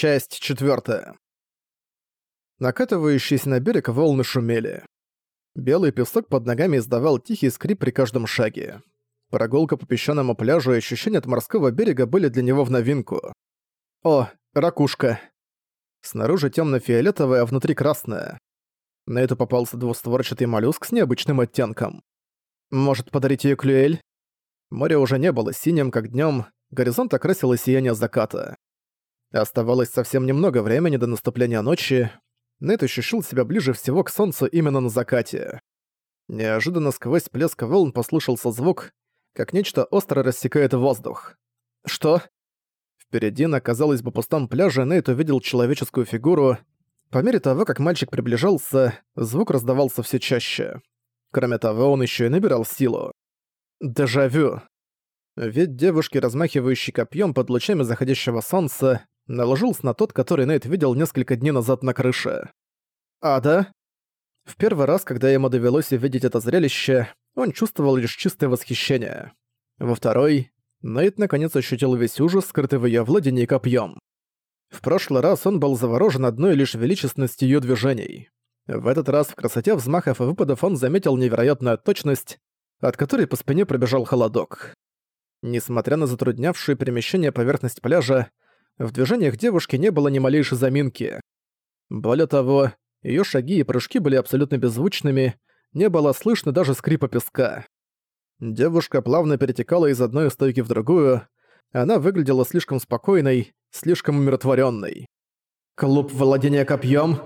Часть четвертая. Накатывающиеся на берег волны шумели. Белый песок под ногами издавал тихий скрип при каждом шаге. Прогулка по песчаному пляжу и ощущения от морского берега были для него в новинку. О, ракушка. Снаружи темно фиолетовая а внутри красная. На эту попался двустворчатый моллюск с необычным оттенком. Может, подарить ее клюэль? Море уже не было синим, как днем, горизонт окрасило сияние заката. Оставалось совсем немного времени до наступления ночи. Нейт ощущал себя ближе всего к солнцу именно на закате. Неожиданно сквозь плеск волн послышался звук, как нечто остро рассекает воздух. Что? Впереди на, казалось бы, пустом пляже Нейт увидел человеческую фигуру. По мере того, как мальчик приближался, звук раздавался все чаще. Кроме того, он еще и набирал силу. Дежавю. Ведь девушки, размахивающие копьем под лучами заходящего солнца, наложился на тот, который Нейт видел несколько дней назад на крыше. А, да? В первый раз, когда ему довелось увидеть это зрелище, он чувствовал лишь чистое восхищение. Во второй, Нейт наконец ощутил весь ужас, скрытый в её владении копьем. В прошлый раз он был заворожен одной лишь величественностью её движений. В этот раз в красоте взмахов и выпадов он заметил невероятную точность, от которой по спине пробежал холодок. Несмотря на затруднявшую перемещение поверхность пляжа, в движениях девушки не было ни малейшей заминки. Более того, её шаги и прыжки были абсолютно беззвучными, не было слышно даже скрипа песка. Девушка плавно перетекала из одной стойки в другую, она выглядела слишком спокойной, слишком умиротворённой. «Клуб владения копьем?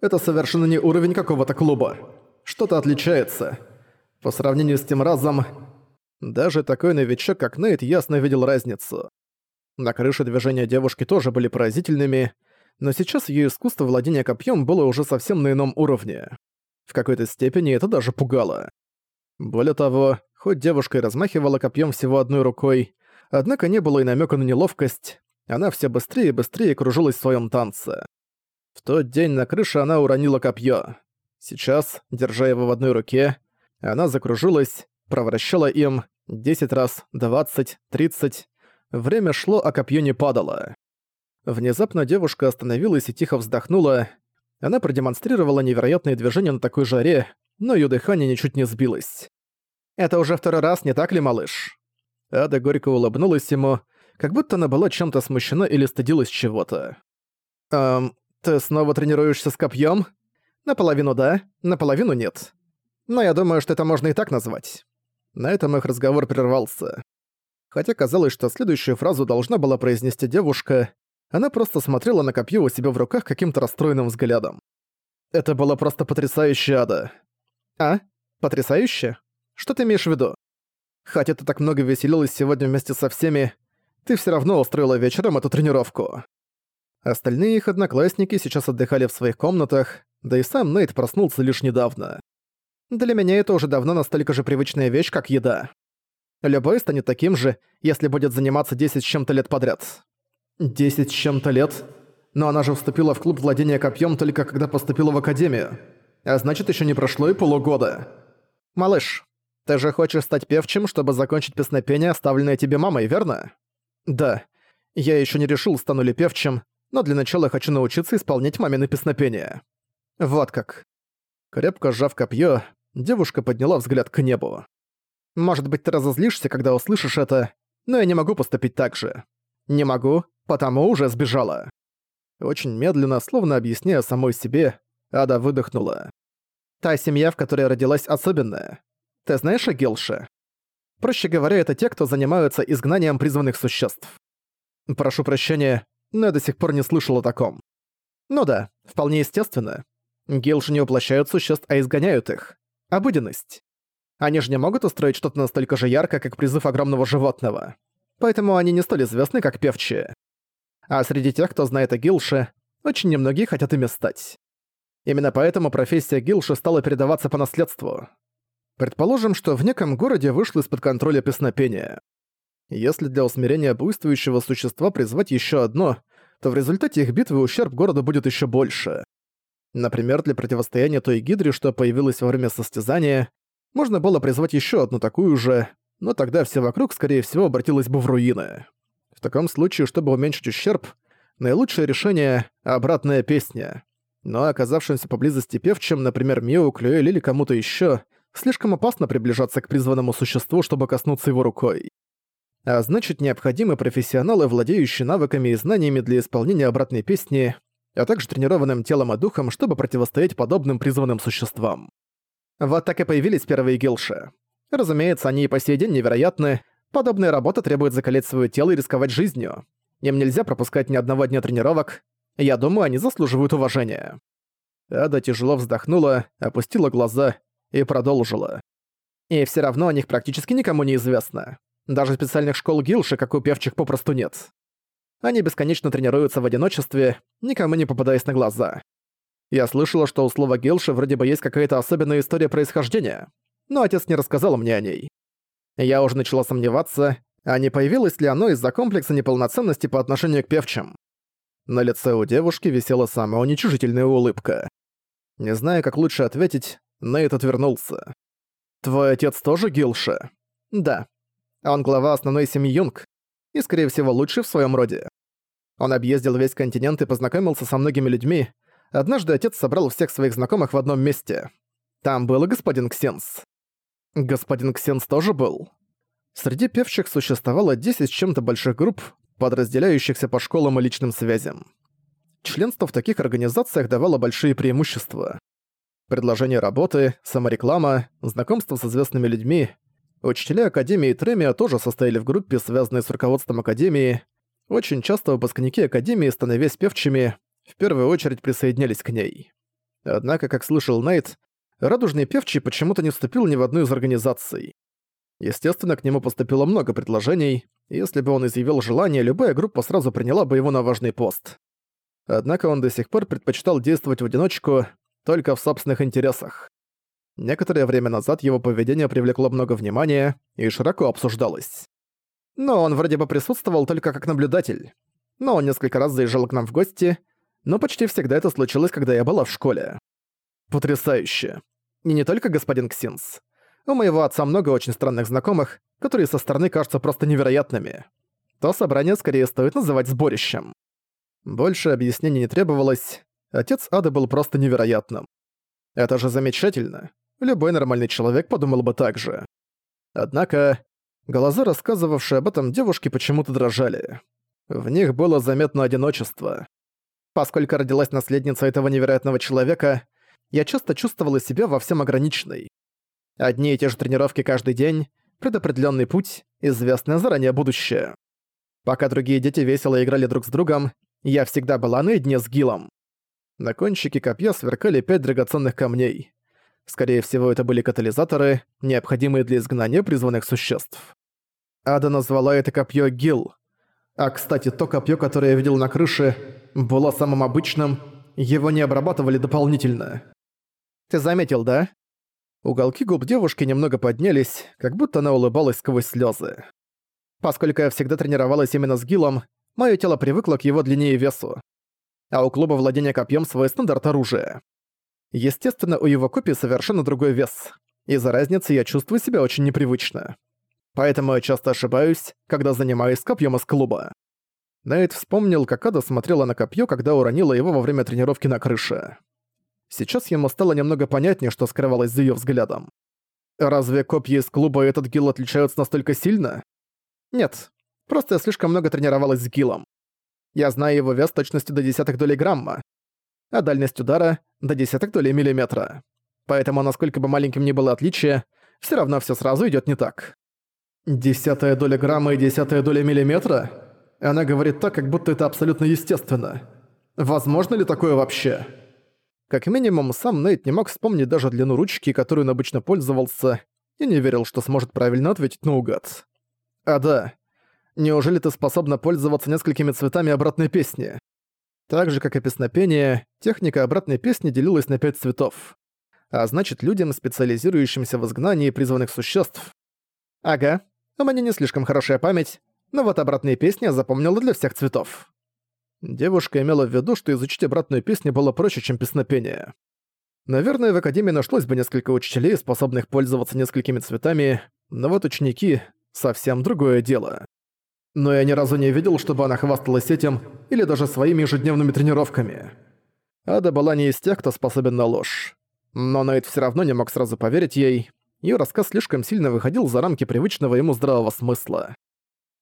Это совершенно не уровень какого-то клуба. Что-то отличается. По сравнению с тем разом, даже такой новичок, как Нейт, ясно видел разницу. На крыше движения девушки тоже были поразительными, но сейчас её искусство владения копьем было уже совсем на ином уровне. В какой-то степени это даже пугало. Более того, хоть девушка и размахивала копьем всего одной рукой, однако не было и намека на неловкость, она все быстрее и быстрее кружилась в своем танце. В тот день на крыше она уронила копье. Сейчас, держа его в одной руке, она закружилась, провращала им 10 раз, 20, 30, Время шло, а копье не падало. Внезапно девушка остановилась и тихо вздохнула. Она продемонстрировала невероятные движения на такой жаре, но её дыхание ничуть не сбилось. «Это уже второй раз, не так ли, малыш?» Ада горько улыбнулась ему, как будто она была чем-то смущена или стыдилась чего-то. «Эм, ты снова тренируешься с копьем? Наполовину да, наполовину нет. Но я думаю, что это можно и так назвать». На этом их разговор прервался. Хотя казалось, что следующую фразу должна была произнести девушка, она просто смотрела на копье у себя в руках каким-то расстроенным взглядом. Это было просто потрясающе, Ада. А? Потрясающе? Что ты имеешь в виду? Хотя ты так много веселилась сегодня вместе со всеми, ты все равно устроила вечером эту тренировку. Остальные их одноклассники сейчас отдыхали в своих комнатах, да и сам Нейт проснулся лишь недавно. Для меня это уже давно настолько же привычная вещь, как еда. Любой станет таким же, если будет заниматься 10 с чем-то лет подряд. 10 с чем-то лет? Но она же вступила в клуб владения копьем только когда поступила в академию. А значит, еще не прошло и полугода. Малыш, ты же хочешь стать певчим, чтобы закончить песнопение, оставленное тебе мамой, верно? Да. Я еще не решил, стану ли певчим, но для начала хочу научиться исполнять мамины песнопения. Вот как. Крепко сжав копье, девушка подняла взгляд к небу. Может быть, ты разозлишься, когда услышишь это, но я не могу поступить так же. Не могу, потому уже сбежала». Очень медленно, словно объясняя самой себе, Ада выдохнула. «Та семья, в которой родилась, особенная. Ты знаешь о Гилше? Проще говоря, это те, кто занимаются изгнанием призванных существ. Прошу прощения, но я до сих пор не слышал о таком. Ну да, вполне естественно. Гилши не воплощают существ, а изгоняют их. Обыденность. Они же не могут устроить что-то настолько же ярко, как призыв огромного животного. Поэтому они не столь известны, как певчие. А среди тех, кто знает о Гилше, очень немногие хотят ими стать. Именно поэтому профессия Гилши стала передаваться по наследству. Предположим, что в неком городе вышло из-под контроля песнопения. Если для усмирения буйствующего существа призвать еще одно, то в результате их битвы ущерб города будет еще больше. Например, для противостояния той гидре, что появилась во время состязания, можно было призвать еще одну такую же, но тогда все вокруг, скорее всего, обратилось бы в руины. В таком случае, чтобы уменьшить ущерб, Наилучшее решение — обратная песня. Но оказавшимся поблизости певчим, например, Мио, Клюэль или кому-то еще, слишком опасно приближаться к призванному существу, чтобы коснуться его рукой. А значит, необходимы профессионалы, владеющие навыками и знаниями для исполнения обратной песни, а также тренированным телом и духом, чтобы противостоять подобным призванным существам. Вот так и появились первые гилши. Разумеется, они и по сей день невероятны. Подобная работа требует закалять свое тело и рисковать жизнью. Им нельзя пропускать ни одного дня тренировок. Я думаю, они заслуживают уважения. Ада тяжело вздохнула, опустила глаза и продолжила. И все равно о них практически никому не известно. Даже специальных школ гилши, как у певчих, попросту нет. Они бесконечно тренируются в одиночестве, никому не попадаясь на глаза. Я слышала, что у слова гилши вроде бы есть какая-то особенная история происхождения, но отец не рассказал мне о ней. Я уже начала сомневаться, а не появилось ли оно из-за комплекса неполноценности по отношению к певчим. На лице у девушки висела самая уничижительная улыбка. Не зная, как лучше ответить, Нейт отвернулся. «Твой отец тоже Гилша?» «Да. Он глава основной семьи Юнг, и, скорее всего, лучший в своем роде. Он объездил весь континент и познакомился со многими людьми. Однажды отец собрал всех своих знакомых в одном месте. Там был и господин Ксенс. Господин Ксенс тоже был. Среди певчих существовало 10 с чем-то больших групп, подразделяющихся по школам и личным связям. Членство в таких организациях давало большие преимущества. Предложение работы, самореклама, знакомство с известными людьми. Учителя Академии Тремия тоже состояли в группе, связанной с руководством Академии. Очень часто выпускники Академии, становясь певчими, в первую очередь присоединялись к ней. Однако, как слышал Найт, Радужный Певчий почему-то не вступил ни в одну из организаций. Естественно, к нему поступило много предложений, и если бы он изъявил желание, любая группа сразу приняла бы его на важный пост. Однако он до сих пор предпочитал действовать в одиночку, только в собственных интересах. Некоторое время назад его поведение привлекло много внимания и широко обсуждалось. Но он вроде бы присутствовал только как наблюдатель. Но он несколько раз заезжал к нам в гости, но почти всегда это случилось, когда я была в школе. Потрясающе. И не только господин Ксинс. У моего отца много очень странных знакомых, которые со стороны кажутся просто невероятными. То собрание скорее стоит называть сборищем. Больше объяснений не требовалось. Отец Ады был просто невероятным. Это же замечательно. Любой нормальный человек подумал бы так же. Однако, глаза, рассказывавшие об этом девушке, почему-то дрожали. В них было заметно одиночество. Поскольку родилась наследница этого невероятного человека, я часто чувствовала себя во всем ограниченной. Одни и те же тренировки каждый день, предопределенный путь, известное заранее будущее. Пока другие дети весело играли друг с другом, я всегда была наедине с Гилом. На кончике копья сверкали пять драгоценных камней. Скорее всего, это были катализаторы, необходимые для изгнания призванных существ. Ада назвала это копье Гил. А, кстати, то копье, которое я видел на крыше, было самым обычным, его не обрабатывали дополнительно. Ты заметил, да? Уголки губ девушки немного поднялись, как будто она улыбалась сквозь слезы. Поскольку я всегда тренировалась именно с Гилом, мое тело привыкло к его длине и весу. А у клуба владения копьем свой стандарт оружия. Естественно, у его копии совершенно другой вес. Из-за разницы я чувствую себя очень непривычно. Поэтому я часто ошибаюсь, когда занимаюсь копьем из клуба. Найт вспомнил, как Ада смотрела на копье, когда уронила его во время тренировки на крыше. Сейчас ему стало немного понятнее, что скрывалось за её взглядом. Разве копья из клуба и этот гил отличаются настолько сильно? Нет, просто я слишком много тренировалась с гилом. Я знаю его вес точностью до десятых долей грамма, а дальность удара — до десятых долей миллиметра. Поэтому, насколько бы маленьким ни было отличие, всё равно всё сразу идёт не так. Десятая доля грамма и десятая доля миллиметра? Она говорит так, как будто это абсолютно естественно. Возможно ли такое вообще? Как минимум, сам Нейт не мог вспомнить даже длину ручки, которую он обычно пользовался, и не верил, что сможет правильно ответить наугад. А да, неужели ты способна пользоваться несколькими цветами обратной песни? Так же, как и песнопение, техника обратной песни делилась на пять цветов. А значит, людям, специализирующимся в изгнании призванных существ. Ага, у меня не слишком хорошая память, но вот обратные песни я запомнила для всех цветов. Девушка имела в виду, что изучить обратную песню было проще, чем песнопение. Наверное, в Академии нашлось бы несколько учителей, способных пользоваться несколькими цветами, но вот ученики — совсем другое дело. Но я ни разу не видел, чтобы она хвасталась этим или даже своими ежедневными тренировками. Ада была не из тех, кто способен на ложь. Но Найт все равно не мог сразу поверить ей. Ее рассказ слишком сильно выходил за рамки привычного ему здравого смысла.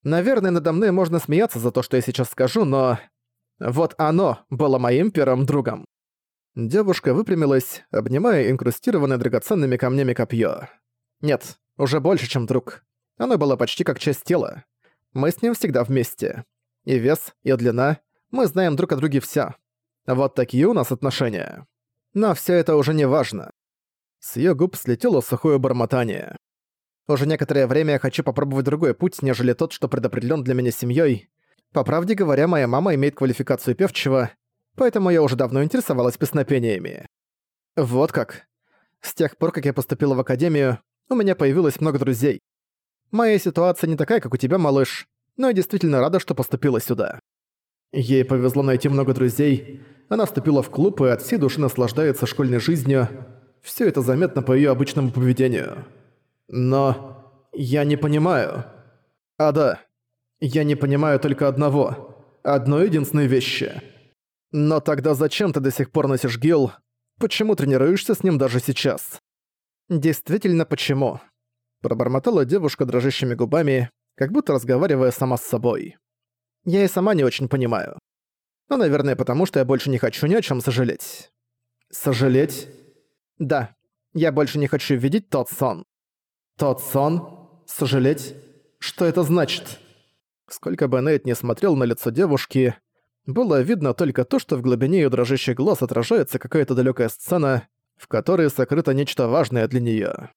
Наверное, надо мной можно смеяться за то, что я сейчас скажу, но... Вот оно было моим первым другом. Девушка выпрямилась, обнимая инкрустированное драгоценными камнями копье. Нет, уже больше, чем друг. Оно было почти как часть тела. Мы с ним всегда вместе. И вес, и длина. Мы знаем друг о друге всё. Вот такие у нас отношения. Но всё это уже не важно. С её губ слетело сухое бормотание. Уже некоторое время я хочу попробовать другой путь, нежели тот, что предопределён для меня семьёй. По правде говоря, моя мама имеет квалификацию певчего, поэтому я уже давно интересовалась песнопениями. Вот как. С тех пор, как я поступила в академию, у меня появилось много друзей. Моя ситуация не такая, как у тебя, малыш, но я действительно рада, что поступила сюда. Ей повезло найти много друзей, она вступила в клуб и от всей души наслаждается школьной жизнью. Все это заметно по ее обычному поведению. Но я не понимаю. А да, я не понимаю только одного. Одной единственной вещи. Но тогда зачем ты до сих пор носишь гил? Почему тренируешься с ним даже сейчас? Действительно, почему? Пробормотала девушка дрожащими губами, как будто разговаривая сама с собой. Я и сама не очень понимаю. Но, наверное, потому что я больше не хочу ни о чем сожалеть. Сожалеть? Да, я больше не хочу видеть тот сон. Тот сон? Сожалеть? Что это значит? Сколько бы Нейт не смотрел на лицо девушки, было видно только то, что в глубине её дрожащих глаз отражается какая-то далёкая сцена, в которой сокрыто нечто важное для неё.